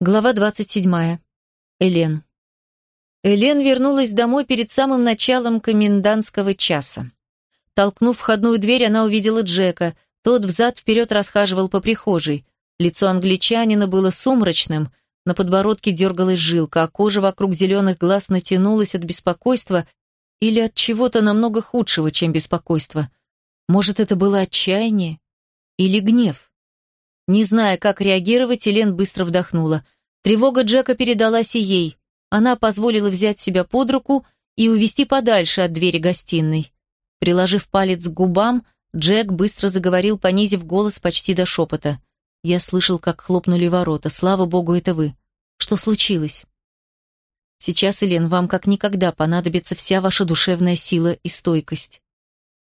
Глава 27. Элен. Элен вернулась домой перед самым началом комендантского часа. Толкнув входную дверь, она увидела Джека. Тот взад-вперед расхаживал по прихожей. Лицо англичанина было сумрачным, на подбородке дергалась жилка, а кожа вокруг зеленых глаз натянулась от беспокойства или от чего-то намного худшего, чем беспокойство. Может, это было отчаяние или гнев? Не зная, как реагировать, Элен быстро вдохнула. Тревога Джека передалась и ей. Она позволила взять себя под руку и увести подальше от двери гостиной. Приложив палец к губам, Джек быстро заговорил, понизив голос почти до шепота. «Я слышал, как хлопнули ворота. Слава богу, это вы. Что случилось?» «Сейчас, Элен, вам как никогда понадобится вся ваша душевная сила и стойкость».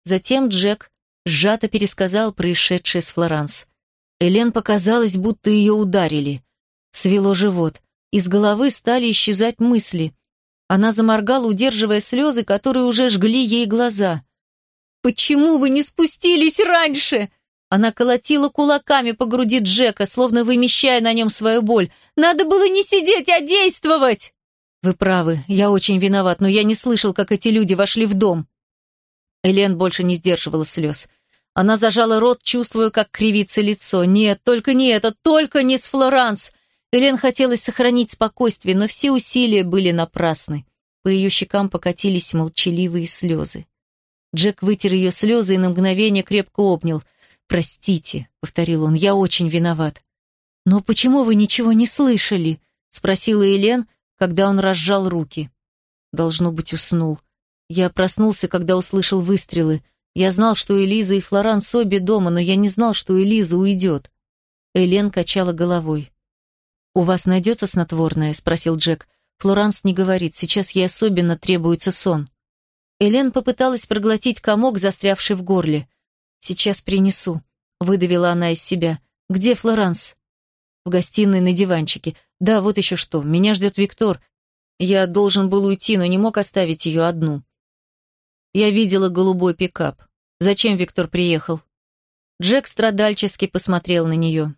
Затем Джек сжато пересказал происшедшее с Флоранс. Элен показалось, будто ее ударили. Свело живот. Из головы стали исчезать мысли. Она заморгала, удерживая слезы, которые уже жгли ей глаза. «Почему вы не спустились раньше?» Она колотила кулаками по груди Джека, словно вымещая на нем свою боль. «Надо было не сидеть, а действовать!» «Вы правы, я очень виноват, но я не слышал, как эти люди вошли в дом». Элен больше не сдерживала слез. Она зажала рот, чувствуя, как кривится лицо. Нет, только не это, только не с Флоранс. Элен хотелось сохранить спокойствие, но все усилия были напрасны. По ее щекам покатились молчаливые слезы. Джек вытер ее слезы и на мгновение крепко обнял. «Простите», — повторил он, — «я очень виноват». «Но почему вы ничего не слышали?» — спросила Элен, когда он разжал руки. Должно быть, уснул. Я проснулся, когда услышал выстрелы. Я знал, что Элиза и Флоранс обе дома, но я не знал, что Элиза уйдет. Элен качала головой. «У вас найдется снотворное?» – спросил Джек. «Флоранс не говорит, сейчас ей особенно требуется сон». Элен попыталась проглотить комок, застрявший в горле. «Сейчас принесу», – выдавила она из себя. «Где Флоранс?» «В гостиной на диванчике. Да, вот еще что. Меня ждет Виктор. Я должен был уйти, но не мог оставить ее одну». Я видела голубой пикап. Зачем Виктор приехал? Джек страдальчески посмотрел на нее.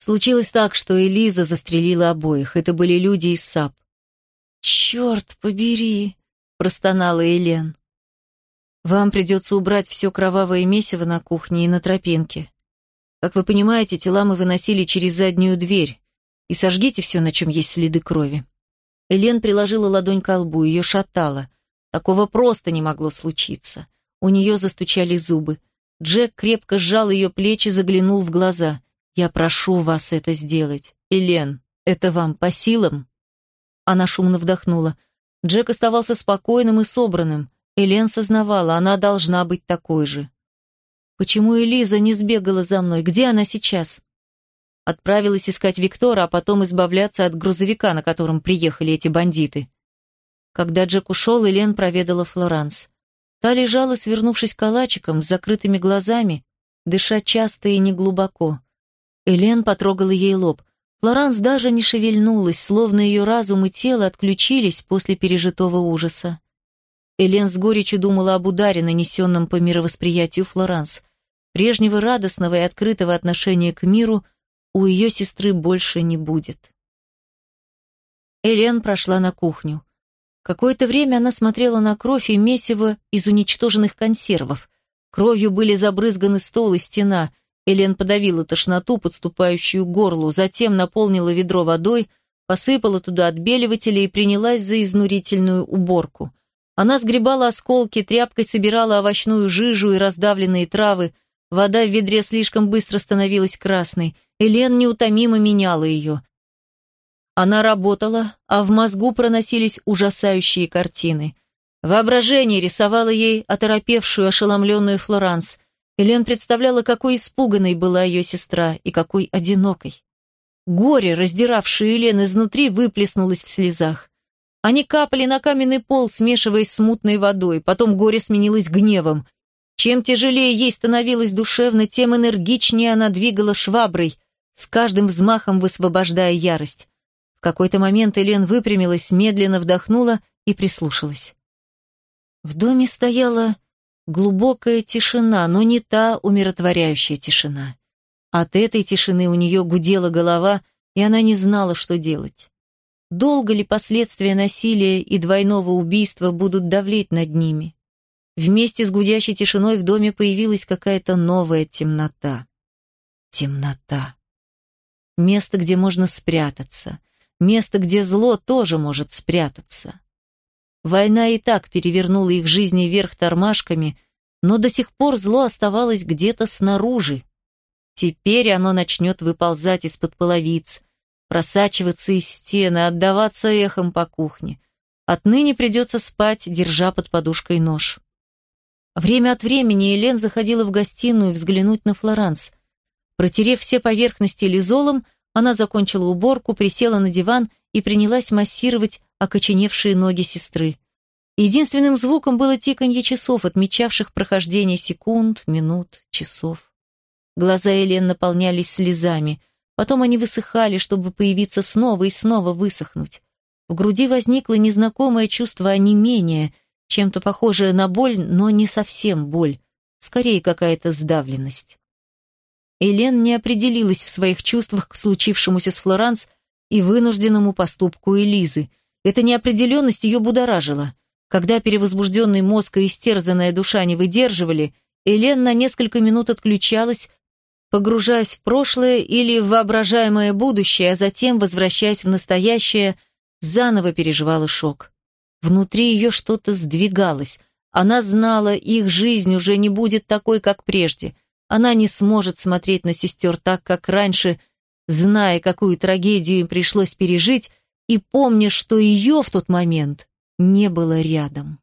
Случилось так, что Элиза застрелила обоих. Это были люди из САП. «Черт побери!» – простонала Элен. «Вам придется убрать все кровавое месиво на кухне и на тропинке. Как вы понимаете, тела мы выносили через заднюю дверь. И сожгите все, на чем есть следы крови». Элен приложила ладонь к лбу, ее шатало. Такого просто не могло случиться. У нее застучали зубы. Джек крепко сжал ее плечи, заглянул в глаза. «Я прошу вас это сделать. Элен, это вам по силам?» Она шумно вдохнула. Джек оставался спокойным и собранным. Элен сознавала, она должна быть такой же. «Почему Элиза не сбегала за мной? Где она сейчас?» Отправилась искать Виктора, а потом избавляться от грузовика, на котором приехали эти бандиты. Когда Джек ушел, Элен проведала Флоранс. Та лежала, свернувшись калачиком, с закрытыми глазами, дыша часто и неглубоко. Элен потрогала ей лоб. Флоранс даже не шевельнулась, словно ее разум и тело отключились после пережитого ужаса. Элен с горечью думала об ударе, нанесенном по мировосприятию Флоранс. Прежнего радостного и открытого отношения к миру у ее сестры больше не будет. Элен прошла на кухню. Какое-то время она смотрела на кровь и месиво из уничтоженных консервов. Кровью были забрызганы стол и стена. Элен подавила тошноту, подступающую к горлу, затем наполнила ведро водой, посыпала туда отбеливателя и принялась за изнурительную уборку. Она сгребала осколки, тряпкой собирала овощную жижу и раздавленные травы. Вода в ведре слишком быстро становилась красной. Элен неутомимо меняла ее. Она работала, а в мозгу проносились ужасающие картины. Воображение рисовало ей оторопевшую, ошеломленную Флоранс. Элен представляла, какой испуганной была ее сестра и какой одинокой. Горе, раздиравшее Элен изнутри, выплеснулось в слезах. Они капали на каменный пол, смешиваясь с мутной водой, потом горе сменилось гневом. Чем тяжелее ей становилось душевно, тем энергичнее она двигала шваброй, с каждым взмахом высвобождая ярость. В какой-то момент Элен выпрямилась, медленно вдохнула и прислушалась. В доме стояла глубокая тишина, но не та умиротворяющая тишина. От этой тишины у нее гудела голова, и она не знала, что делать. Долго ли последствия насилия и двойного убийства будут давлеть над ними? Вместе с гудящей тишиной в доме появилась какая-то новая темнота. Темнота. Место, где можно спрятаться. Место, где зло тоже может спрятаться. Война и так перевернула их жизни вверх тормашками, но до сих пор зло оставалось где-то снаружи. Теперь оно начнет выползать из-под половиц, просачиваться из стены, отдаваться эхом по кухне. Отныне придется спать, держа под подушкой нож. Время от времени Елен заходила в гостиную взглянуть на Флоранс. Протерев все поверхности лизолом, она закончила уборку, присела на диван и принялась массировать окоченевшие ноги сестры. Единственным звуком было тиканье часов, отмечавших прохождение секунд, минут, часов. Глаза Елен наполнялись слезами. Потом они высыхали, чтобы появиться снова и снова высохнуть. В груди возникло незнакомое чувство онемения, чем-то похожее на боль, но не совсем боль, скорее какая-то сдавленность. Элен не определилась в своих чувствах к случившемуся с Флоранс и вынужденному поступку Элизы. Эта неопределенность ее будоражила. Когда перевозбужденный мозг и истерзанная душа не выдерживали, Элен на несколько минут отключалась, погружаясь в прошлое или в воображаемое будущее, а затем, возвращаясь в настоящее, заново переживала шок. Внутри ее что-то сдвигалось. Она знала, их жизнь уже не будет такой, как прежде. Она не сможет смотреть на сестер так, как раньше, зная, какую трагедию им пришлось пережить, и помня, что ее в тот момент не было рядом.